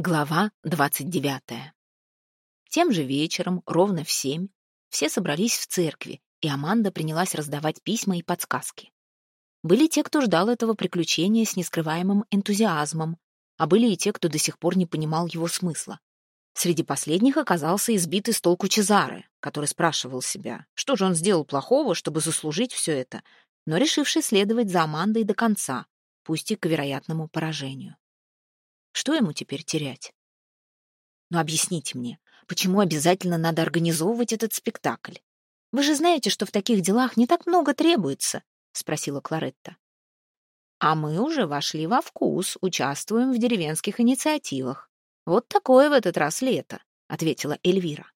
Глава 29. Тем же вечером, ровно в семь, все собрались в церкви, и Аманда принялась раздавать письма и подсказки. Были те, кто ждал этого приключения с нескрываемым энтузиазмом, а были и те, кто до сих пор не понимал его смысла. Среди последних оказался избитый с толку Чезаре, который спрашивал себя, что же он сделал плохого, чтобы заслужить все это, но решивший следовать за Амандой до конца, пусть и к вероятному поражению. Что ему теперь терять? Но объясните мне, почему обязательно надо организовывать этот спектакль? Вы же знаете, что в таких делах не так много требуется, спросила Кларетта. А мы уже вошли во вкус, участвуем в деревенских инициативах. Вот такое в этот раз лето, ответила Эльвира.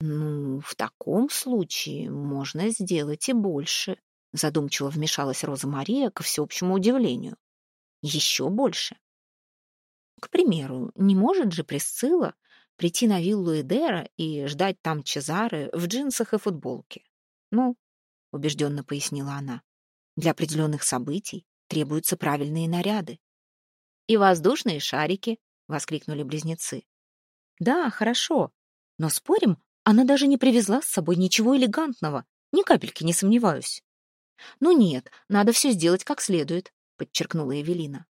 Ну, в таком случае можно сделать и больше, задумчиво вмешалась Роза Мария ко всеобщему удивлению. Еще больше. К примеру, не может же Присцилла прийти на виллу Эдера и ждать там Чезары в джинсах и футболке? Ну, убежденно пояснила она, для определенных событий требуются правильные наряды. И воздушные шарики, воскликнули близнецы. Да, хорошо, но спорим, она даже не привезла с собой ничего элегантного, ни капельки не сомневаюсь. Ну нет, надо все сделать как следует, подчеркнула Эвелина.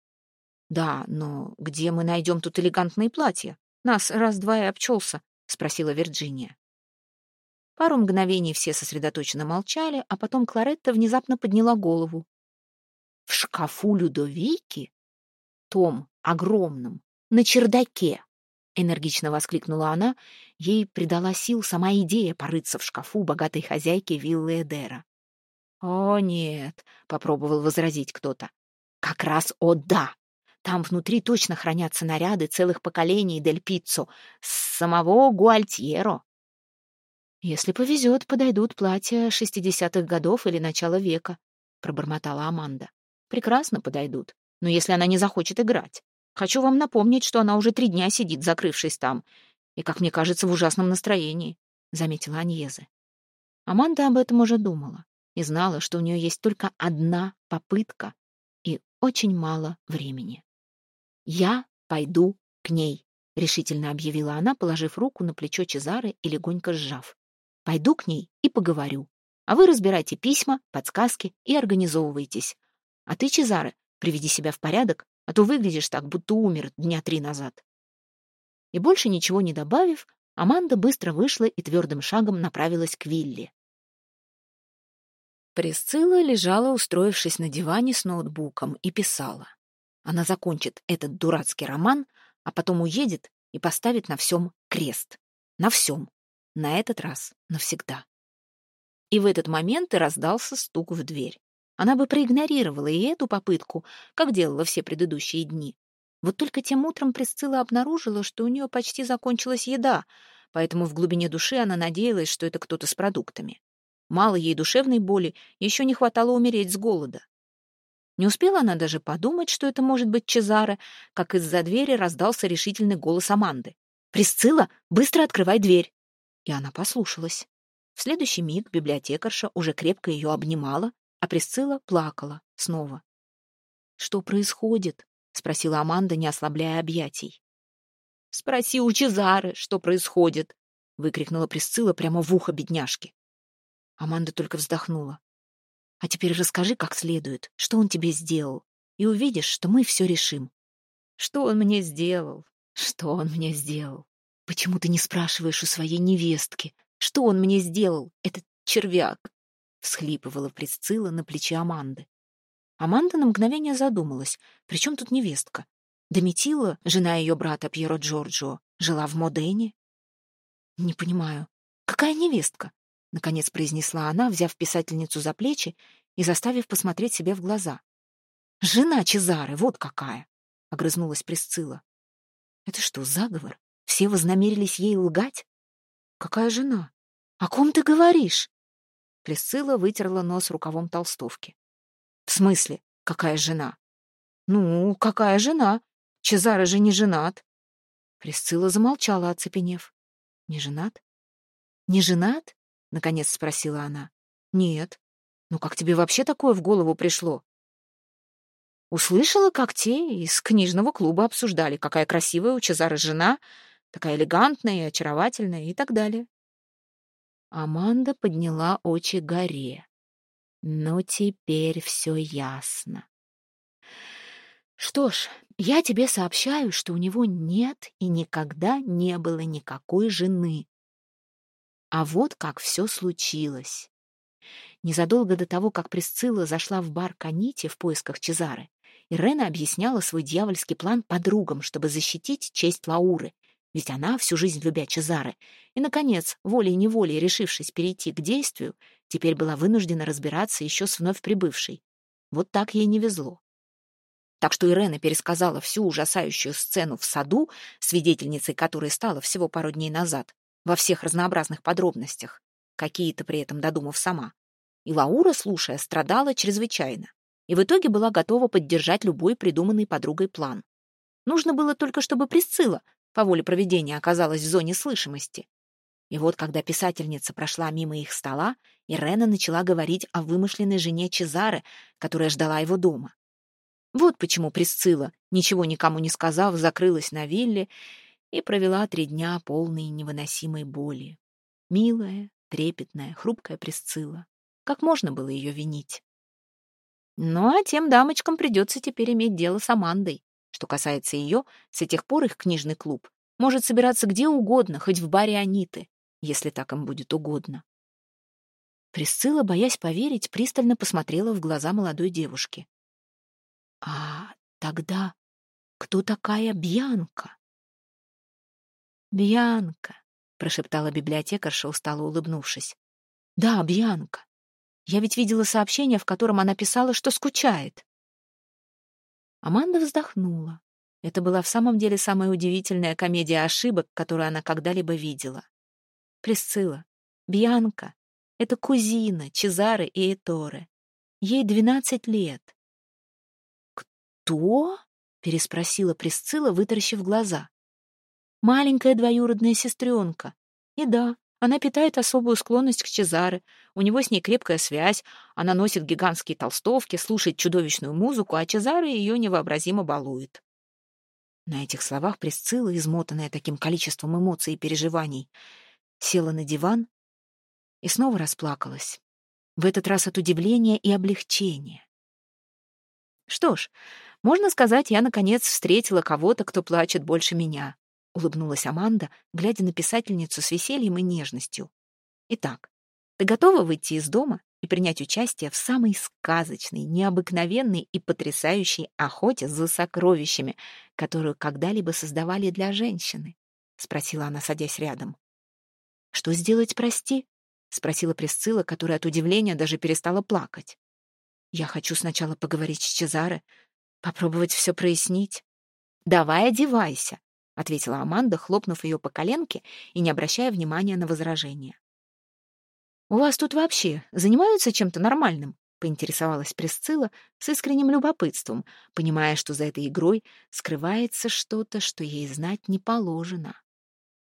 «Да, но где мы найдем тут элегантные платья? Нас раз-два и обчелся», — спросила Вирджиния. Пару мгновений все сосредоточенно молчали, а потом Кларетта внезапно подняла голову. «В шкафу Людовики? Том, огромном, на чердаке!» — энергично воскликнула она. Ей придала сил сама идея порыться в шкафу богатой хозяйки виллы Эдера. «О, нет», — попробовал возразить кто-то. «Как раз о да! Там внутри точно хранятся наряды целых поколений Дель Пиццо, с самого Гуальтьеро. «Если повезет, подойдут платья шестидесятых годов или начала века», — пробормотала Аманда. «Прекрасно подойдут, но если она не захочет играть. Хочу вам напомнить, что она уже три дня сидит, закрывшись там, и, как мне кажется, в ужасном настроении», — заметила Аньезе. Аманда об этом уже думала и знала, что у нее есть только одна попытка и очень мало времени. «Я пойду к ней», — решительно объявила она, положив руку на плечо Чезары и легонько сжав. «Пойду к ней и поговорю. А вы разбирайте письма, подсказки и организовывайтесь. А ты, Чезаре, приведи себя в порядок, а то выглядишь так, будто умер дня три назад». И больше ничего не добавив, Аманда быстро вышла и твердым шагом направилась к Вилли. Присцилла лежала, устроившись на диване с ноутбуком, и писала. Она закончит этот дурацкий роман, а потом уедет и поставит на всем крест. На всем. На этот раз навсегда. И в этот момент и раздался стук в дверь. Она бы проигнорировала и эту попытку, как делала все предыдущие дни. Вот только тем утром Присцилла обнаружила, что у нее почти закончилась еда, поэтому в глубине души она надеялась, что это кто-то с продуктами. Мало ей душевной боли, еще не хватало умереть с голода. Не успела она даже подумать, что это может быть Чезаре, как из-за двери раздался решительный голос Аманды. «Присцилла, быстро открывай дверь!» И она послушалась. В следующий миг библиотекарша уже крепко ее обнимала, а Присцилла плакала снова. «Что происходит?» — спросила Аманда, не ослабляя объятий. «Спроси у Чезары, что происходит!» — выкрикнула Присцилла прямо в ухо бедняжки. Аманда только вздохнула. А теперь расскажи как следует, что он тебе сделал, и увидишь, что мы все решим. Что он мне сделал? Что он мне сделал? Почему ты не спрашиваешь у своей невестки? Что он мне сделал, этот червяк? Всхлипывала Присцилла на плече Аманды. Аманда на мгновение задумалась. Причем тут невестка? Дометила, жена ее брата Пьеро Джорджо, жила в Модене? Не понимаю. Какая невестка? — наконец произнесла она, взяв писательницу за плечи и заставив посмотреть себе в глаза. «Жена Чезары, вот какая!» — огрызнулась Присцилла. «Это что, заговор? Все вознамерились ей лгать? Какая жена? О ком ты говоришь?» Присцилла вытерла нос рукавом толстовки. «В смысле, какая жена?» «Ну, какая жена? Чезаре же не женат». Присцилла замолчала, оцепенев. «Не женат? Не женат? — наконец спросила она. «Нет. Ну как тебе вообще такое в голову пришло?» Услышала, как те из книжного клуба обсуждали, какая красивая у Чезары жена, такая элегантная и очаровательная и так далее. Аманда подняла очи горе. Ну, теперь все ясно. Что ж, я тебе сообщаю, что у него нет и никогда не было никакой жены. А вот как все случилось. Незадолго до того, как Присцилла зашла в бар Канити в поисках Чезары, Ирена объясняла свой дьявольский план подругам, чтобы защитить честь Лауры, ведь она, всю жизнь любя Чезары, и, наконец, волей-неволей решившись перейти к действию, теперь была вынуждена разбираться еще с вновь прибывшей. Вот так ей не везло. Так что Ирена пересказала всю ужасающую сцену в саду, свидетельницей которой стала всего пару дней назад, во всех разнообразных подробностях, какие-то при этом додумав сама. И Лаура, слушая, страдала чрезвычайно и в итоге была готова поддержать любой придуманный подругой план. Нужно было только, чтобы Присцилла, по воле проведения, оказалась в зоне слышимости. И вот, когда писательница прошла мимо их стола, Ирена начала говорить о вымышленной жене Чезаре, которая ждала его дома. Вот почему Присцилла, ничего никому не сказав, закрылась на вилле и провела три дня полные невыносимой боли. Милая, трепетная, хрупкая Присцилла. Как можно было ее винить? Ну, а тем дамочкам придется теперь иметь дело с Амандой. Что касается ее, с тех пор их книжный клуб может собираться где угодно, хоть в баре Аниты, если так им будет угодно. Присцилла, боясь поверить, пристально посмотрела в глаза молодой девушки. «А тогда кто такая Бьянка?» «Бьянка», — прошептала библиотекарша, устало улыбнувшись. «Да, Бьянка. Я ведь видела сообщение, в котором она писала, что скучает. Аманда вздохнула. Это была в самом деле самая удивительная комедия ошибок, которую она когда-либо видела. Присцилла, Бьянка — это кузина Чезары и Эторе. Ей двенадцать лет. «Кто?» — переспросила Присцилла, вытаращив глаза. «Маленькая двоюродная сестренка. И да, она питает особую склонность к Чезаре, у него с ней крепкая связь, она носит гигантские толстовки, слушает чудовищную музыку, а Чезаре ее невообразимо балует. На этих словах Присцилла, измотанная таким количеством эмоций и переживаний, села на диван и снова расплакалась. В этот раз от удивления и облегчения. Что ж, можно сказать, я, наконец, встретила кого-то, кто плачет больше меня улыбнулась Аманда, глядя на писательницу с весельем и нежностью. Итак, ты готова выйти из дома и принять участие в самой сказочной, необыкновенной и потрясающей охоте за сокровищами, которую когда-либо создавали для женщины? спросила она, садясь рядом. Что сделать, прости? спросила Присцилла, которая от удивления даже перестала плакать. Я хочу сначала поговорить с Чезаре, попробовать все прояснить. Давай одевайся, ответила Аманда, хлопнув ее по коленке и не обращая внимания на возражения. «У вас тут вообще занимаются чем-то нормальным?» — поинтересовалась Пресцилла с искренним любопытством, понимая, что за этой игрой скрывается что-то, что ей знать не положено.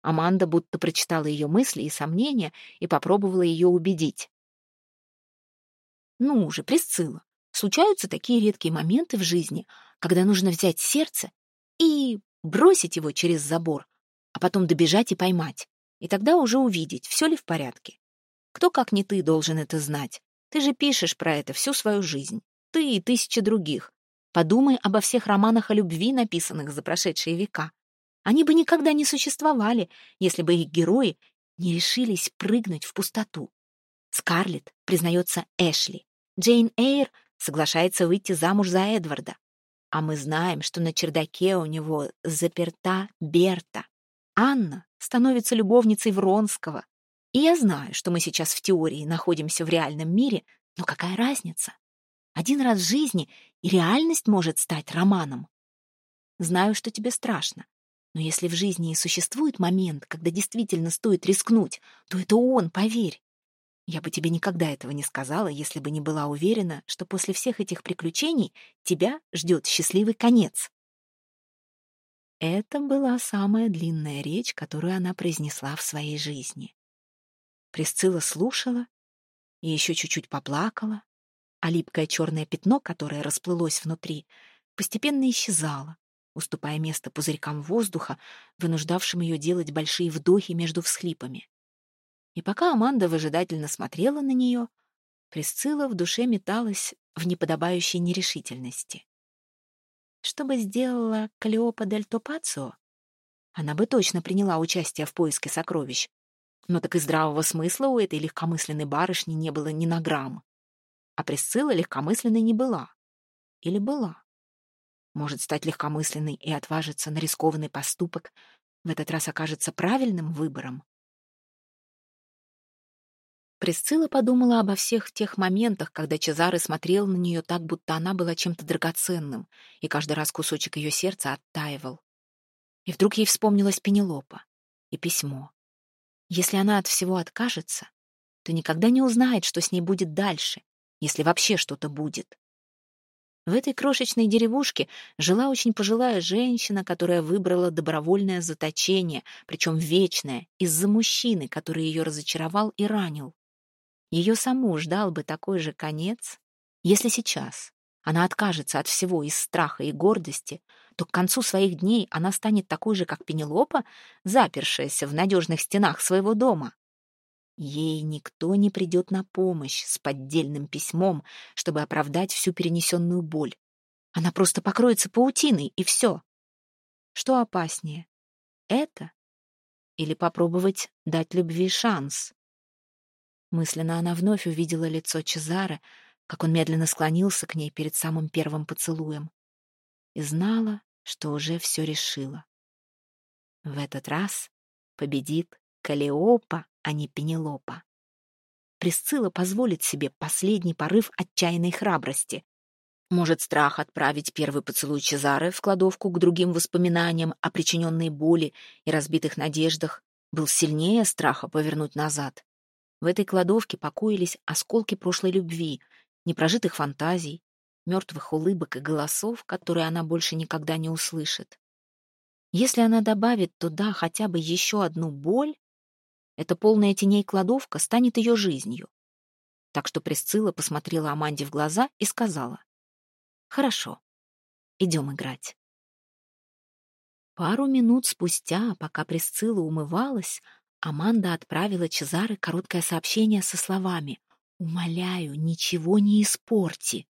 Аманда будто прочитала ее мысли и сомнения и попробовала ее убедить. «Ну же, Пресцилла, случаются такие редкие моменты в жизни, когда нужно взять сердце и бросить его через забор, а потом добежать и поймать, и тогда уже увидеть, все ли в порядке. Кто, как не ты, должен это знать? Ты же пишешь про это всю свою жизнь. Ты и тысячи других. Подумай обо всех романах о любви, написанных за прошедшие века. Они бы никогда не существовали, если бы их герои не решились прыгнуть в пустоту. Скарлетт признается Эшли. Джейн Эйр соглашается выйти замуж за Эдварда. А мы знаем, что на чердаке у него заперта Берта. Анна становится любовницей Вронского. И я знаю, что мы сейчас в теории находимся в реальном мире, но какая разница? Один раз в жизни и реальность может стать романом. Знаю, что тебе страшно, но если в жизни и существует момент, когда действительно стоит рискнуть, то это он, поверь. Я бы тебе никогда этого не сказала, если бы не была уверена, что после всех этих приключений тебя ждет счастливый конец. Это была самая длинная речь, которую она произнесла в своей жизни. Присцилла слушала и еще чуть-чуть поплакала, а липкое черное пятно, которое расплылось внутри, постепенно исчезала, уступая место пузырькам воздуха, вынуждавшим ее делать большие вдохи между всхлипами. И пока Аманда выжидательно смотрела на нее, Присцилла в душе металась в неподобающей нерешительности. Что бы сделала Калиопа дель Топацио? Она бы точно приняла участие в поиске сокровищ. Но так и здравого смысла у этой легкомысленной барышни не было ни на грамм. А Присцилла легкомысленной не была. Или была? Может стать легкомысленной и отважиться на рискованный поступок, в этот раз окажется правильным выбором. Присцилла подумала обо всех тех моментах, когда Чезаре смотрел на нее так, будто она была чем-то драгоценным, и каждый раз кусочек ее сердца оттаивал. И вдруг ей вспомнилась Пенелопа и письмо. Если она от всего откажется, то никогда не узнает, что с ней будет дальше, если вообще что-то будет. В этой крошечной деревушке жила очень пожилая женщина, которая выбрала добровольное заточение, причем вечное, из-за мужчины, который ее разочаровал и ранил. Ее саму ждал бы такой же конец, если сейчас она откажется от всего из страха и гордости, то к концу своих дней она станет такой же, как Пенелопа, запершаяся в надежных стенах своего дома. Ей никто не придет на помощь с поддельным письмом, чтобы оправдать всю перенесенную боль. Она просто покроется паутиной, и все. Что опаснее? Это? Или попробовать дать любви шанс? Мысленно она вновь увидела лицо Чезаре, как он медленно склонился к ней перед самым первым поцелуем, и знала, что уже все решила. В этот раз победит Калиопа, а не Пенелопа. Присцилла позволит себе последний порыв отчаянной храбрости. Может, страх отправить первый поцелуй Чезары в кладовку к другим воспоминаниям о причиненной боли и разбитых надеждах был сильнее страха повернуть назад. В этой кладовке покоились осколки прошлой любви, непрожитых фантазий, мертвых улыбок и голосов, которые она больше никогда не услышит. Если она добавит туда хотя бы еще одну боль, эта полная теней кладовка станет ее жизнью. Так что Присцилла посмотрела Аманде в глаза и сказала, «Хорошо, идем играть». Пару минут спустя, пока Присцилла умывалась, Аманда отправила Чезаре короткое сообщение со словами «Умоляю, ничего не испорти».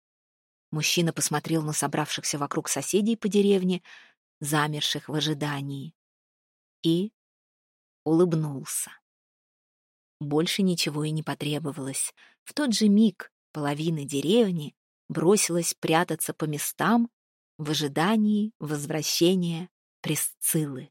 Мужчина посмотрел на собравшихся вокруг соседей по деревне, замерших в ожидании, и улыбнулся. Больше ничего и не потребовалось. В тот же миг половина деревни бросилась прятаться по местам в ожидании возвращения Пресциллы.